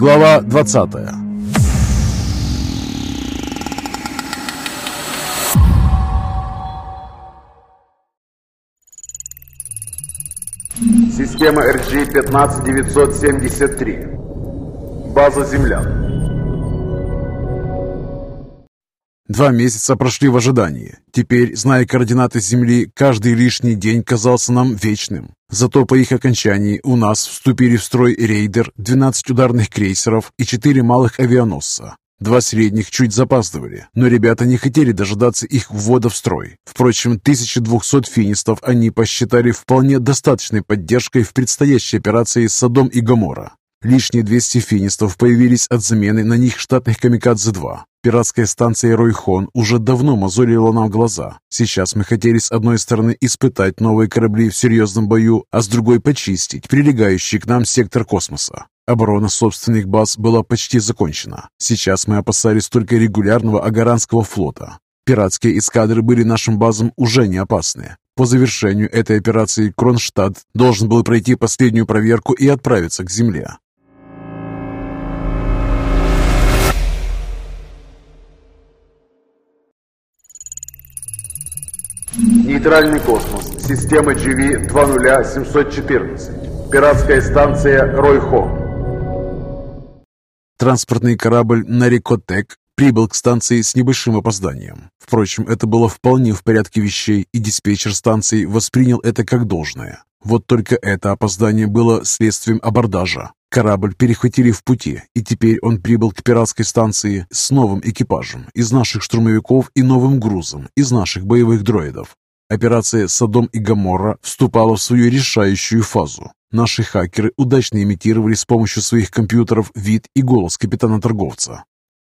Глава 20 Система RG-15973 База землян Два месяца прошли в ожидании. Теперь, зная координаты Земли, каждый лишний день казался нам вечным. Зато по их окончании у нас вступили в строй рейдер, 12 ударных крейсеров и 4 малых авианосца. Два средних чуть запаздывали, но ребята не хотели дожидаться их ввода в строй. Впрочем, 1200 финистов они посчитали вполне достаточной поддержкой в предстоящей операции «Содом и Гомора». Лишние 200 финистов появились от замены на них штатных «Камикадзе-2». Пиратская станция «Ройхон» уже давно мозолила нам глаза. Сейчас мы хотели с одной стороны испытать новые корабли в серьезном бою, а с другой почистить прилегающий к нам сектор космоса. Оборона собственных баз была почти закончена. Сейчас мы опасались только регулярного Агаранского флота. Пиратские эскадры были нашим базам уже не опасны. По завершению этой операции Кронштадт должен был пройти последнюю проверку и отправиться к земле. Нейтральный космос. Система GV-20714. Пиратская станция Ройхо. Транспортный корабль «Нарикотек» прибыл к станции с небольшим опозданием. Впрочем, это было вполне в порядке вещей, и диспетчер станции воспринял это как должное. Вот только это опоздание было следствием абордажа. Корабль перехватили в пути, и теперь он прибыл к пиратской станции с новым экипажем из наших штурмовиков и новым грузом из наших боевых дроидов. Операция «Содом и Гоморра» вступала в свою решающую фазу. Наши хакеры удачно имитировали с помощью своих компьютеров вид и голос капитана-торговца.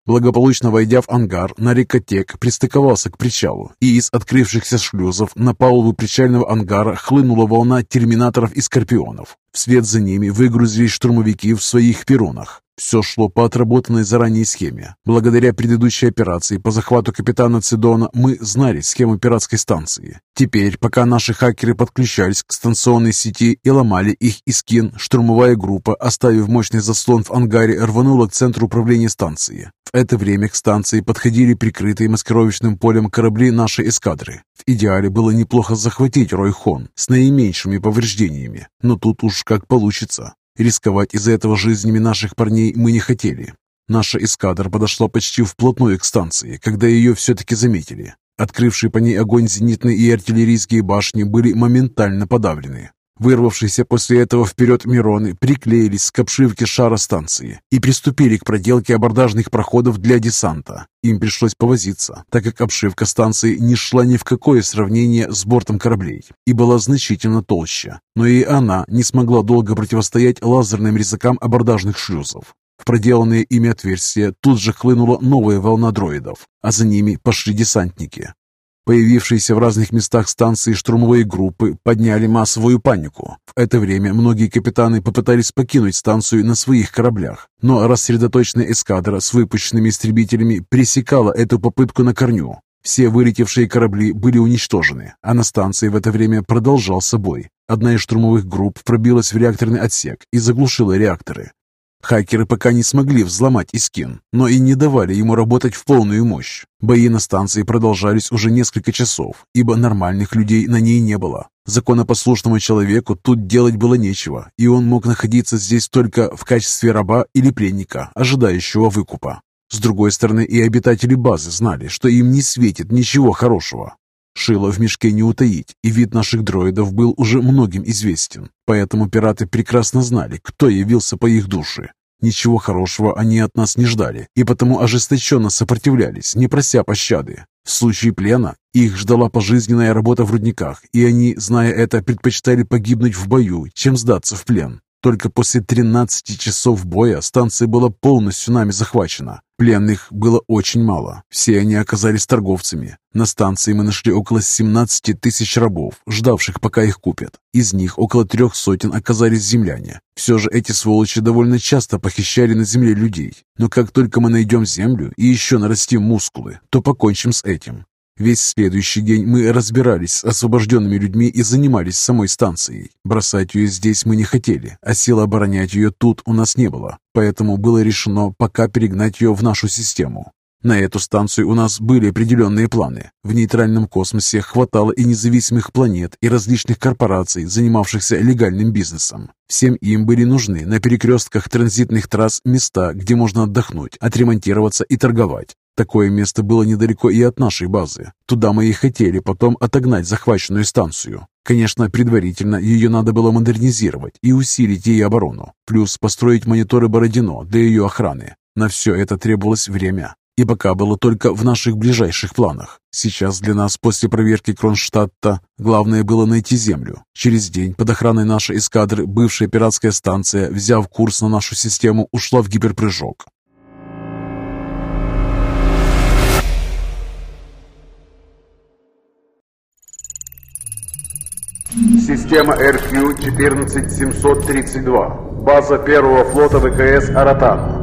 Благополучно войдя в ангар, нарикотек пристыковался к причалу, и из открывшихся шлюзов на палубу причального ангара хлынула волна терминаторов и скорпионов. Вслед за ними выгрузились штурмовики в своих перронах. Все шло по отработанной заранее схеме. Благодаря предыдущей операции по захвату капитана Цидона мы знали схему пиратской станции. Теперь, пока наши хакеры подключались к станционной сети и ломали их искин, штурмовая группа, оставив мощный заслон в ангаре, рванула к центру управления станции. В это время к станции подходили прикрытые маскировочным полем корабли нашей эскадры. В идеале было неплохо захватить Ройхон с наименьшими повреждениями, но тут уж как получится. Рисковать из-за этого жизнями наших парней мы не хотели. Наша эскадра подошла почти вплотную к станции, когда ее все-таки заметили. Открывшие по ней огонь зенитные и артиллерийские башни были моментально подавлены. Вырвавшиеся после этого вперед Мироны приклеились к обшивке шара станции и приступили к проделке абордажных проходов для десанта. Им пришлось повозиться, так как обшивка станции не шла ни в какое сравнение с бортом кораблей и была значительно толще. Но и она не смогла долго противостоять лазерным резакам абордажных шлюзов. В проделанные ими отверстия тут же хлынула новая волна дроидов, а за ними пошли десантники. Появившиеся в разных местах станции штурмовые группы подняли массовую панику. В это время многие капитаны попытались покинуть станцию на своих кораблях, но рассредоточенная эскадра с выпущенными истребителями пресекала эту попытку на корню. Все вылетевшие корабли были уничтожены, а на станции в это время продолжался бой. Одна из штурмовых групп пробилась в реакторный отсек и заглушила реакторы. Хакеры пока не смогли взломать Искин, но и не давали ему работать в полную мощь. Бои на станции продолжались уже несколько часов, ибо нормальных людей на ней не было. Законопослушному человеку тут делать было нечего, и он мог находиться здесь только в качестве раба или пленника, ожидающего выкупа. С другой стороны, и обитатели базы знали, что им не светит ничего хорошего. Шило в мешке не утаить, и вид наших дроидов был уже многим известен, поэтому пираты прекрасно знали, кто явился по их душе. Ничего хорошего они от нас не ждали, и потому ожесточенно сопротивлялись, не прося пощады. В случае плена их ждала пожизненная работа в рудниках, и они, зная это, предпочитали погибнуть в бою, чем сдаться в плен. Только после 13 часов боя станция была полностью нами захвачена. Пленных было очень мало. Все они оказались торговцами. На станции мы нашли около 17 тысяч рабов, ждавших, пока их купят. Из них около трех сотен оказались земляне. Все же эти сволочи довольно часто похищали на земле людей. Но как только мы найдем землю и еще нарастим мускулы, то покончим с этим. Весь следующий день мы разбирались с освобожденными людьми и занимались самой станцией. Бросать ее здесь мы не хотели, а силы оборонять ее тут у нас не было, поэтому было решено пока перегнать ее в нашу систему. На эту станцию у нас были определенные планы. В нейтральном космосе хватало и независимых планет, и различных корпораций, занимавшихся легальным бизнесом. Всем им были нужны на перекрестках транзитных трасс места, где можно отдохнуть, отремонтироваться и торговать. Такое место было недалеко и от нашей базы. Туда мы и хотели потом отогнать захваченную станцию. Конечно, предварительно ее надо было модернизировать и усилить ей оборону, плюс построить мониторы Бородино для ее охраны. На все это требовалось время, и пока было только в наших ближайших планах. Сейчас для нас после проверки Кронштадта главное было найти землю. Через день под охраной нашей эскадры бывшая пиратская станция, взяв курс на нашу систему, ушла в гиперпрыжок. Система RQ-14732. База первого флота ВКС «Аратана».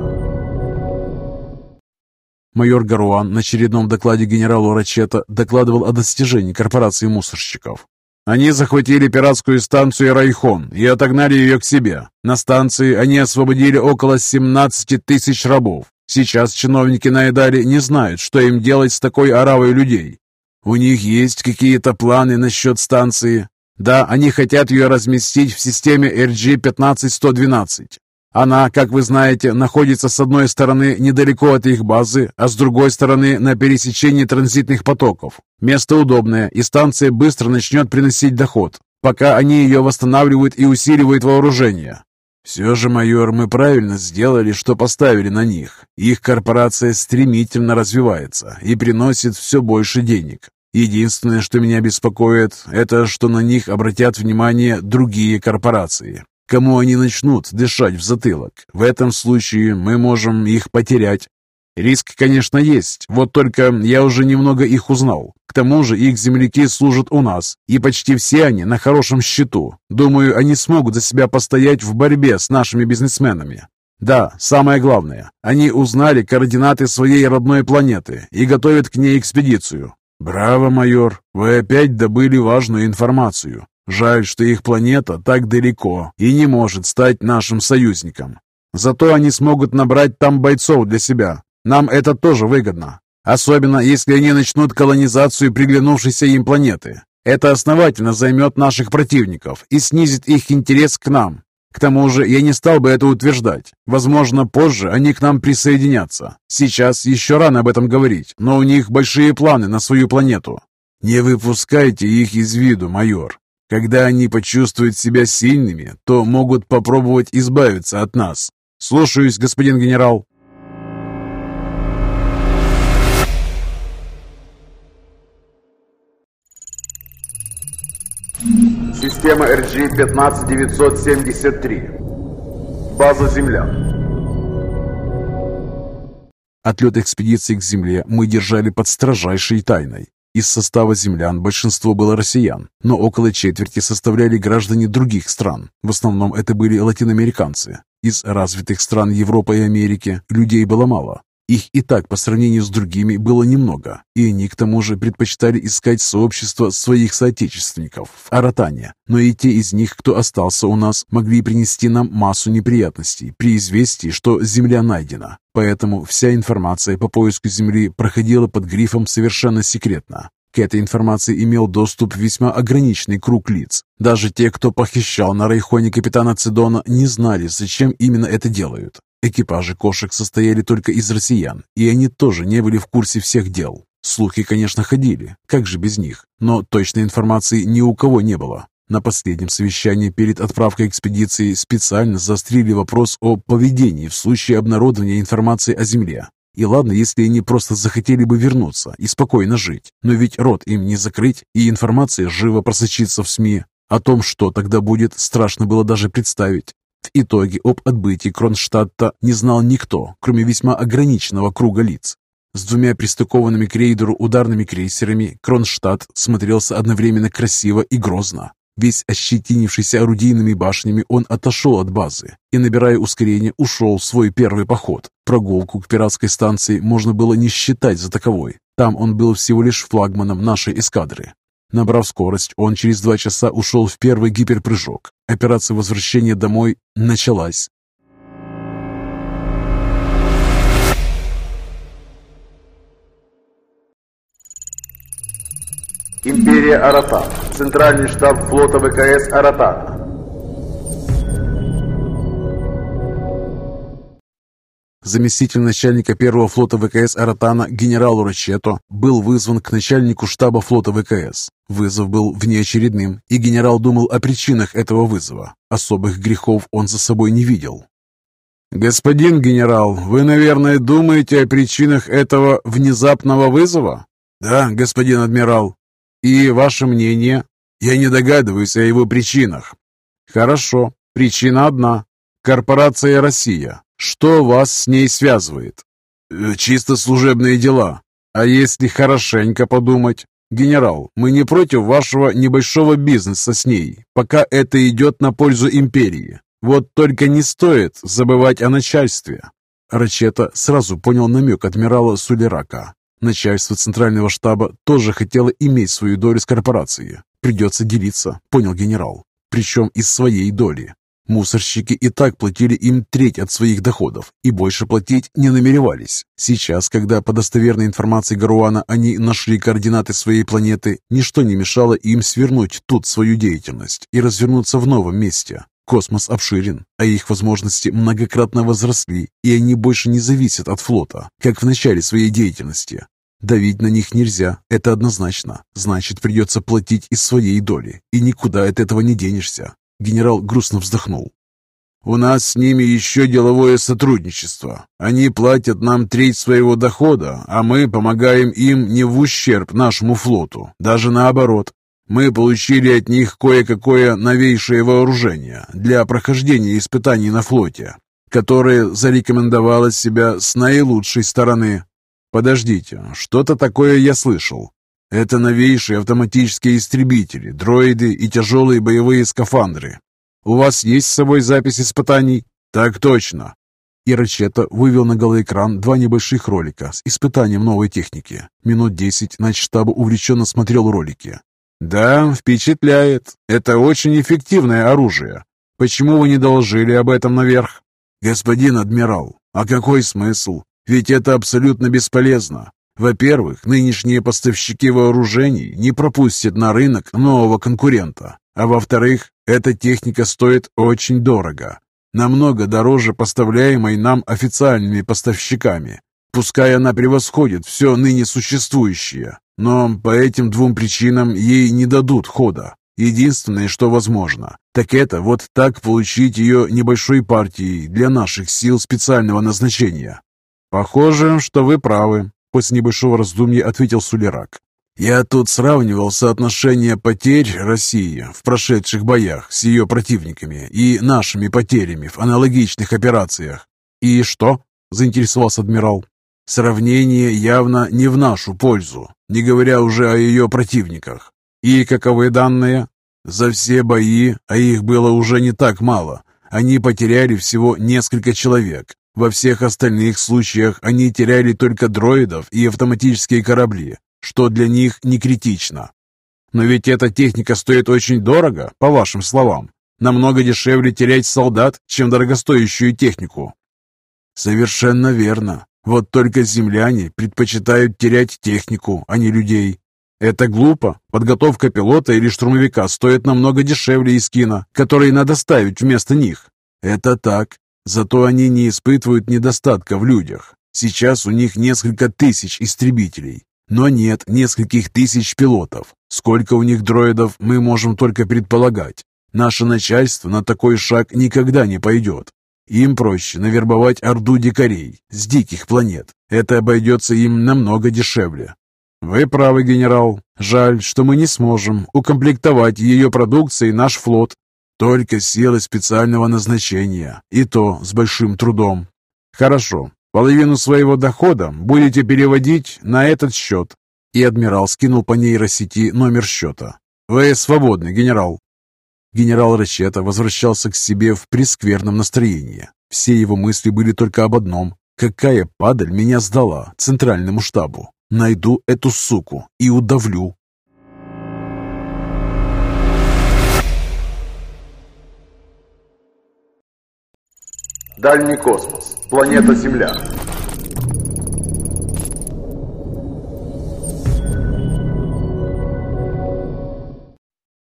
Майор Гаруан на очередном докладе генералу Рачета докладывал о достижении корпорации мусорщиков. Они захватили пиратскую станцию Райхон и отогнали ее к себе. На станции они освободили около 17 тысяч рабов. Сейчас чиновники на Эдаре не знают, что им делать с такой оравой людей. У них есть какие-то планы насчет станции? Да, они хотят ее разместить в системе RG-15112. Она, как вы знаете, находится с одной стороны недалеко от их базы, а с другой стороны на пересечении транзитных потоков. Место удобное, и станция быстро начнет приносить доход, пока они ее восстанавливают и усиливают вооружение. Все же, майор, мы правильно сделали, что поставили на них. Их корпорация стремительно развивается и приносит все больше денег. Единственное, что меня беспокоит, это что на них обратят внимание другие корпорации. Кому они начнут дышать в затылок? В этом случае мы можем их потерять. Риск, конечно, есть, вот только я уже немного их узнал. К тому же их земляки служат у нас, и почти все они на хорошем счету. Думаю, они смогут за себя постоять в борьбе с нашими бизнесменами. Да, самое главное, они узнали координаты своей родной планеты и готовят к ней экспедицию. Браво, майор, вы опять добыли важную информацию. Жаль, что их планета так далеко и не может стать нашим союзником. Зато они смогут набрать там бойцов для себя. Нам это тоже выгодно. Особенно, если они начнут колонизацию приглянувшейся им планеты. Это основательно займет наших противников и снизит их интерес к нам. К тому же я не стал бы это утверждать. Возможно, позже они к нам присоединятся. Сейчас еще рано об этом говорить, но у них большие планы на свою планету. Не выпускайте их из виду, майор. Когда они почувствуют себя сильными, то могут попробовать избавиться от нас. Слушаюсь, господин генерал. Система RG-15973. База Земля. Отлет экспедиции к Земле мы держали под строжайшей тайной. Из состава землян большинство было россиян, но около четверти составляли граждане других стран. В основном это были латиноамериканцы. Из развитых стран Европы и Америки людей было мало. Их и так по сравнению с другими было немного, и они к тому же предпочитали искать сообщество своих соотечественников в Аратане. Но и те из них, кто остался у нас, могли принести нам массу неприятностей при известии, что земля найдена. Поэтому вся информация по поиску земли проходила под грифом «совершенно секретно». К этой информации имел доступ весьма ограниченный круг лиц. Даже те, кто похищал на Райхоне капитана Цидона, не знали, зачем именно это делают. Экипажи кошек состояли только из россиян, и они тоже не были в курсе всех дел. Слухи, конечно, ходили, как же без них, но точной информации ни у кого не было. На последнем совещании перед отправкой экспедиции специально заострили вопрос о поведении в случае обнародования информации о Земле. И ладно, если они просто захотели бы вернуться и спокойно жить, но ведь рот им не закрыть, и информация живо просочится в СМИ. О том, что тогда будет, страшно было даже представить. В итоге об отбытии Кронштадта не знал никто, кроме весьма ограниченного круга лиц. С двумя пристыкованными к рейдеру ударными крейсерами Кронштадт смотрелся одновременно красиво и грозно. Весь ощетинившийся орудийными башнями, он отошел от базы и, набирая ускорение, ушел в свой первый поход. Прогулку к пиратской станции можно было не считать за таковой. Там он был всего лишь флагманом нашей эскадры. Набрав скорость, он через два часа ушел в первый гиперпрыжок. Операция возвращения домой началась. Империя Аратан. Центральный штаб флота ВКС Аратан. Заместитель начальника первого флота ВКС Аратана генерал Рачето был вызван к начальнику штаба флота ВКС. Вызов был внеочередным, и генерал думал о причинах этого вызова. Особых грехов он за собой не видел. «Господин генерал, вы, наверное, думаете о причинах этого внезапного вызова?» «Да, господин адмирал. И ваше мнение?» «Я не догадываюсь о его причинах». «Хорошо. Причина одна. Корпорация «Россия». Что вас с ней связывает? Э, чисто служебные дела. А если хорошенько подумать? Генерал, мы не против вашего небольшого бизнеса с ней, пока это идет на пользу империи. Вот только не стоит забывать о начальстве. Рачета сразу понял намек адмирала Сулерака. Начальство центрального штаба тоже хотело иметь свою долю с корпорацией. Придется делиться, понял генерал. Причем из своей доли. Мусорщики и так платили им треть от своих доходов и больше платить не намеревались. Сейчас, когда по достоверной информации Гаруана они нашли координаты своей планеты, ничто не мешало им свернуть тут свою деятельность и развернуться в новом месте. Космос обширен, а их возможности многократно возросли, и они больше не зависят от флота, как в начале своей деятельности. Давить на них нельзя, это однозначно. Значит, придется платить из своей доли, и никуда от этого не денешься. Генерал грустно вздохнул. «У нас с ними еще деловое сотрудничество. Они платят нам треть своего дохода, а мы помогаем им не в ущерб нашему флоту, даже наоборот. Мы получили от них кое-какое новейшее вооружение для прохождения испытаний на флоте, которое зарекомендовало себя с наилучшей стороны. Подождите, что-то такое я слышал. Это новейшие автоматические истребители, дроиды и тяжелые боевые скафандры. У вас есть с собой запись испытаний? Так точно. И Рачета вывел на голоэкран два небольших ролика с испытанием новой техники. Минут десять начштаба увлеченно смотрел ролики. «Да, впечатляет. Это очень эффективное оружие. Почему вы не доложили об этом наверх?» «Господин адмирал, а какой смысл? Ведь это абсолютно бесполезно. Во-первых, нынешние поставщики вооружений не пропустят на рынок нового конкурента. А во-вторых, эта техника стоит очень дорого. Намного дороже поставляемой нам официальными поставщиками. Пускай она превосходит все ныне существующее, но по этим двум причинам ей не дадут хода. Единственное, что возможно, так это вот так получить ее небольшой партией для наших сил специального назначения. Похоже, что вы правы, После небольшого раздумья ответил Сулерак. «Я тут сравнивал соотношение потерь России в прошедших боях с ее противниками и нашими потерями в аналогичных операциях». «И что?» – заинтересовался адмирал. «Сравнение явно не в нашу пользу, не говоря уже о ее противниках. И каковы данные?» «За все бои, а их было уже не так мало, они потеряли всего несколько человек, во всех остальных случаях они теряли только дроидов и автоматические корабли, что для них не критично. Но ведь эта техника стоит очень дорого, по вашим словам. Намного дешевле терять солдат, чем дорогостоящую технику. Совершенно верно. Вот только земляне предпочитают терять технику, а не людей. Это глупо. Подготовка пилота или штурмовика стоит намного дешевле Искина, который надо ставить вместо них. Это так. Зато они не испытывают недостатка в людях. Сейчас у них несколько тысяч истребителей, но нет нескольких тысяч пилотов. Сколько у них дроидов, мы можем только предполагать. Наше начальство на такой шаг никогда не пойдет. Им проще навербовать орду дикарей с диких планет. Это обойдется им намного дешевле. Вы правы, генерал. Жаль, что мы не сможем укомплектовать ее продукцией наш флот только силы специального назначения, и то с большим трудом. Хорошо, половину своего дохода будете переводить на этот счет. И адмирал скинул по нейросети номер счета. Вы свободны, генерал. Генерал Рачета возвращался к себе в прескверном настроении. Все его мысли были только об одном. Какая падаль меня сдала центральному штабу? Найду эту суку и удавлю. Дальний космос. Планета Земля.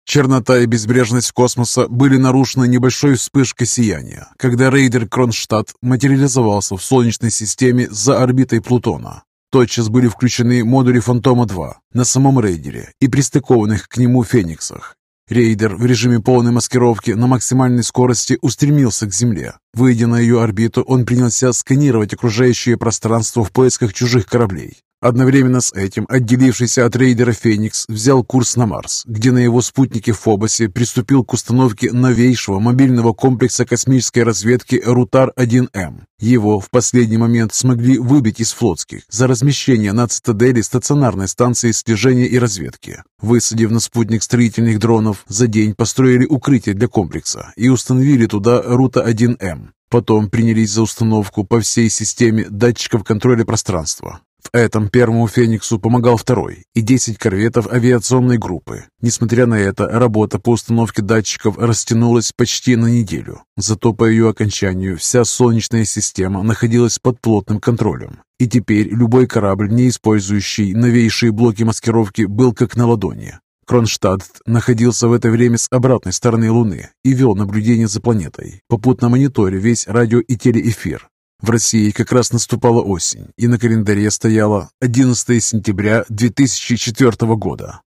Чернота и безбрежность космоса были нарушены небольшой вспышкой сияния, когда рейдер Кронштадт материализовался в Солнечной системе за орбитой Плутона. Тотчас были включены модули Фантома-2 на самом рейдере и пристыкованных к нему Фениксах. Рейдер в режиме полной маскировки на максимальной скорости устремился к Земле. Выйдя на ее орбиту, он принялся сканировать окружающее пространство в поисках чужих кораблей. Одновременно с этим отделившийся от рейдера «Феникс» взял курс на Марс, где на его спутнике Фобосе приступил к установке новейшего мобильного комплекса космической разведки «Рутар-1М». Его в последний момент смогли выбить из флотских за размещение на цитадели стационарной станции слежения и разведки. Высадив на спутник строительных дронов, за день построили укрытие для комплекса и установили туда «Рута-1М». Потом принялись за установку по всей системе датчиков контроля пространства. В этом первому «Фениксу» помогал второй и 10 корветов авиационной группы. Несмотря на это, работа по установке датчиков растянулась почти на неделю. Зато по ее окончанию вся Солнечная система находилась под плотным контролем. И теперь любой корабль, не использующий новейшие блоки маскировки, был как на ладони. Кронштадт находился в это время с обратной стороны Луны и вел наблюдение за планетой, попутно мониторя весь радио и телеэфир. В России как раз наступала осень, и на календаре стояло 11 сентября 2004 года.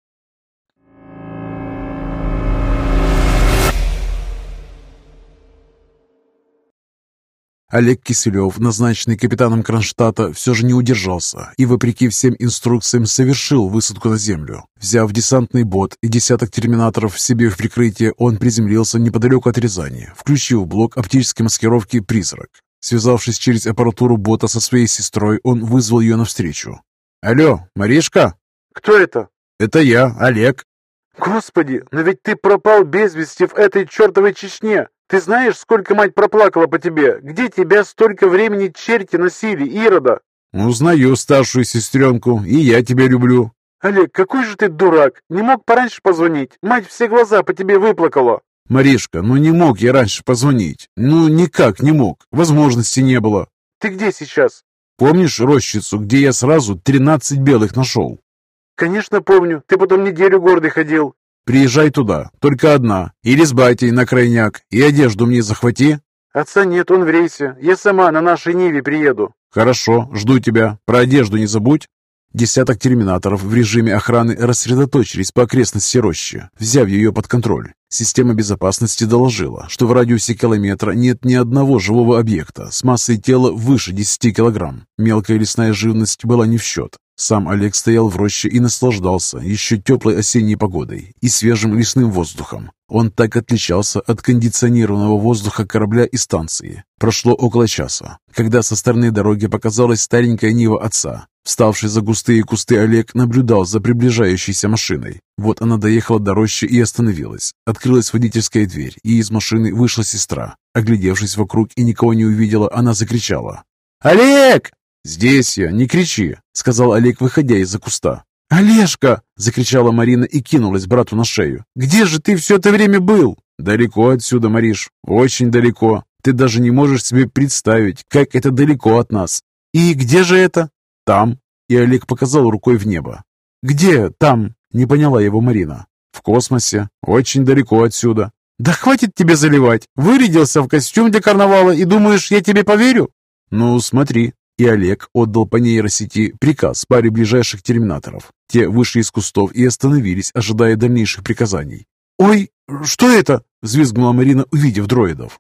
Олег Киселев, назначенный капитаном Кронштадта, все же не удержался и, вопреки всем инструкциям, совершил высадку на землю. Взяв десантный бот и десяток терминаторов себе в прикрытие, он приземлился неподалеку от Рязани, включив блок оптической маскировки «Призрак». Связавшись через аппаратуру бота со своей сестрой, он вызвал ее навстречу. «Алло, Маришка?» Кто это? «Это я, Олег». Господи, но ведь ты пропал без вести в этой чертовой Чечне. Ты знаешь, сколько мать проплакала по тебе? Где тебя столько времени черти носили, Ирода? «Узнаю старшую сестренку, и я тебя люблю». Олег, какой же ты дурак. Не мог пораньше позвонить. Мать все глаза по тебе выплакала. «Маришка, ну не мог я раньше позвонить. Ну, никак не мог. Возможности не было. Ты где сейчас? Помнишь рощицу, где я сразу 13 белых нашел? Конечно, помню. Ты потом неделю гордый ходил. Приезжай туда, только одна. Или с батей на крайняк. И одежду мне захвати. Отца нет, он в рейсе. Я сама на нашей Ниве приеду. Хорошо, жду тебя. Про одежду не забудь. Десяток терминаторов в режиме охраны рассредоточились по окрестности рощи, взяв ее под контроль. Система безопасности доложила, что в радиусе километра нет ни одного живого объекта с массой тела выше 10 килограмм. Мелкая лесная живность была не в счет. Сам Олег стоял в роще и наслаждался еще теплой осенней погодой и свежим лесным воздухом. Он так отличался от кондиционированного воздуха корабля и станции. Прошло около часа, когда со стороны дороги показалась старенькая Нива отца. Вставший за густые кусты Олег наблюдал за приближающейся машиной. Вот она доехала до рощи и остановилась. Открылась водительская дверь, и из машины вышла сестра. Оглядевшись вокруг и никого не увидела, она закричала. «Олег!» «Здесь я, не кричи!» — сказал Олег, выходя из-за куста. «Олежка!» — закричала Марина и кинулась брату на шею. «Где же ты все это время был?» «Далеко отсюда, Мариш, очень далеко. Ты даже не можешь себе представить, как это далеко от нас». «И где же это?» «Там». И Олег показал рукой в небо. «Где там?» — не поняла его Марина. «В космосе, очень далеко отсюда». «Да хватит тебе заливать! Вырядился в костюм для карнавала и думаешь, я тебе поверю?» «Ну, смотри, и Олег отдал по нейросети приказ паре ближайших терминаторов. Те вышли из кустов и остановились, ожидая дальнейших приказаний. «Ой, что это?» — взвизгнула Марина, увидев дроидов.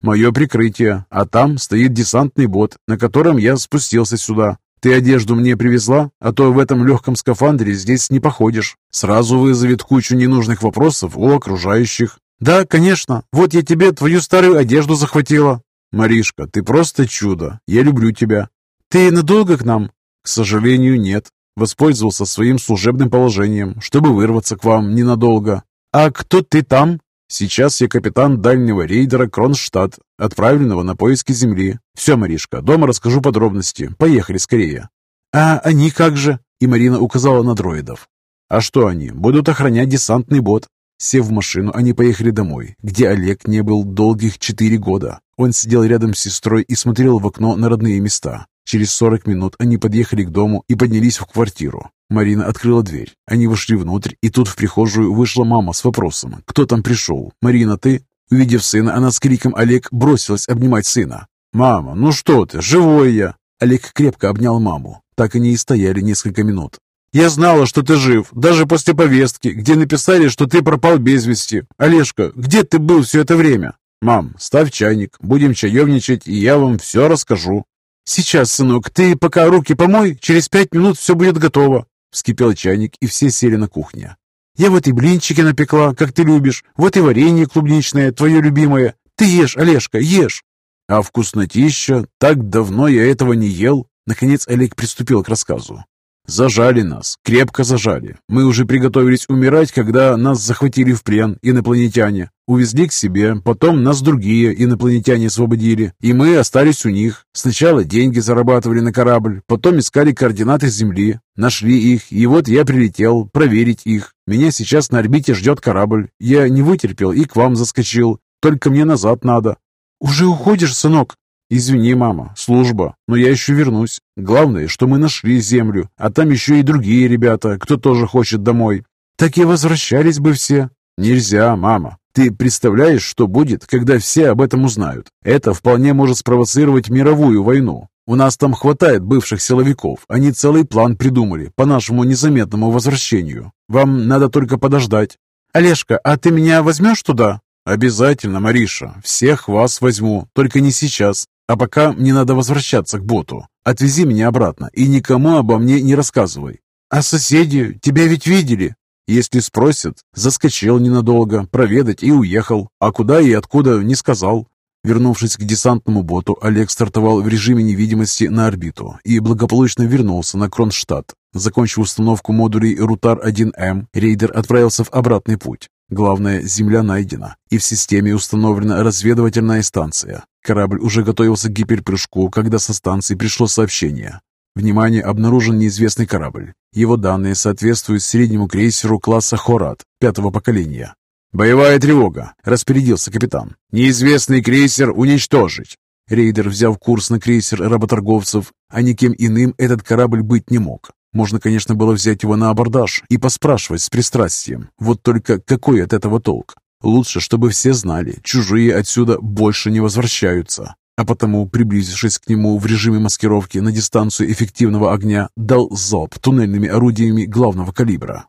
«Мое прикрытие, а там стоит десантный бот, на котором я спустился сюда. Ты одежду мне привезла, а то в этом легком скафандре здесь не походишь. Сразу вызовет кучу ненужных вопросов у окружающих». «Да, конечно. Вот я тебе твою старую одежду захватила. «Маришка, ты просто чудо. Я люблю тебя». «Ты надолго к нам?» «К сожалению, нет. Воспользовался своим служебным положением, чтобы вырваться к вам ненадолго». «А кто ты там?» «Сейчас я капитан дальнего рейдера Кронштадт, отправленного на поиски земли. Все, Маришка, дома расскажу подробности. Поехали скорее». «А они как же?» И Марина указала на дроидов. «А что они? Будут охранять десантный бот». Сев в машину, они поехали домой, где Олег не был долгих четыре года. Он сидел рядом с сестрой и смотрел в окно на родные места. Через 40 минут они подъехали к дому и поднялись в квартиру. Марина открыла дверь. Они вошли внутрь, и тут в прихожую вышла мама с вопросом. «Кто там пришел? Марина, ты?» Увидев сына, она с криком «Олег!» бросилась обнимать сына. «Мама, ну что ты, живой я!» Олег крепко обнял маму. Так они и стояли несколько минут. «Я знала, что ты жив, даже после повестки, где написали, что ты пропал без вести. Олежка, где ты был все это время?» «Мам, ставь чайник, будем чаевничать, и я вам все расскажу». «Сейчас, сынок, ты пока руки помой, через пять минут все будет готово». Вскипел чайник, и все сели на кухне. «Я вот и блинчики напекла, как ты любишь, вот и варенье клубничное, твое любимое. Ты ешь, Олежка, ешь!» «А вкуснотища? Так давно я этого не ел!» Наконец Олег приступил к рассказу. «Зажали нас, крепко зажали. Мы уже приготовились умирать, когда нас захватили в плен инопланетяне. Увезли к себе, потом нас другие инопланетяне освободили, и мы остались у них. Сначала деньги зарабатывали на корабль, потом искали координаты Земли, нашли их, и вот я прилетел проверить их. Меня сейчас на орбите ждет корабль. Я не вытерпел и к вам заскочил. Только мне назад надо. «Уже уходишь, сынок?» «Извини, мама, служба, но я еще вернусь. Главное, что мы нашли землю, а там еще и другие ребята, кто тоже хочет домой. Так и возвращались бы все». «Нельзя, мама. Ты представляешь, что будет, когда все об этом узнают? Это вполне может спровоцировать мировую войну. У нас там хватает бывших силовиков. Они целый план придумали по нашему незаметному возвращению. Вам надо только подождать». «Олежка, а ты меня возьмешь туда?» «Обязательно, Мариша. Всех вас возьму, только не сейчас. А пока мне надо возвращаться к боту. Отвези меня обратно и никому обо мне не рассказывай. А соседи тебя ведь видели?» Если спросят, заскочил ненадолго, проведать и уехал. А куда и откуда, не сказал. Вернувшись к десантному боту, Олег стартовал в режиме невидимости на орбиту и благополучно вернулся на Кронштадт. Закончив установку модулей Рутар-1М, рейдер отправился в обратный путь. Главное, Земля найдена, и в системе установлена разведывательная станция. Корабль уже готовился к гиперпрыжку, когда со станции пришло сообщение. Внимание, обнаружен неизвестный корабль. Его данные соответствуют среднему крейсеру класса «Хорат» пятого поколения. «Боевая тревога!» – распорядился капитан. «Неизвестный крейсер уничтожить!» Рейдер, взяв курс на крейсер работорговцев, а никем иным этот корабль быть не мог. Можно, конечно, было взять его на абордаж и поспрашивать с пристрастием. Вот только какой от этого толк? Лучше, чтобы все знали, чужие отсюда больше не возвращаются. А потому, приблизившись к нему в режиме маскировки на дистанцию эффективного огня, дал залп туннельными орудиями главного калибра.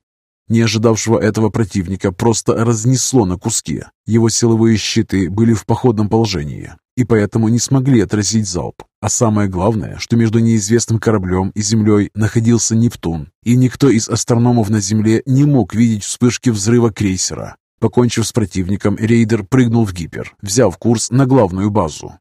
Не ожидавшего этого противника просто разнесло на куски. Его силовые щиты были в походном положении и поэтому не смогли отразить залп. А самое главное, что между неизвестным кораблем и Землей находился Нептун, и никто из астрономов на Земле не мог видеть вспышки взрыва крейсера. Покончив с противником, рейдер прыгнул в гипер, взяв курс на главную базу.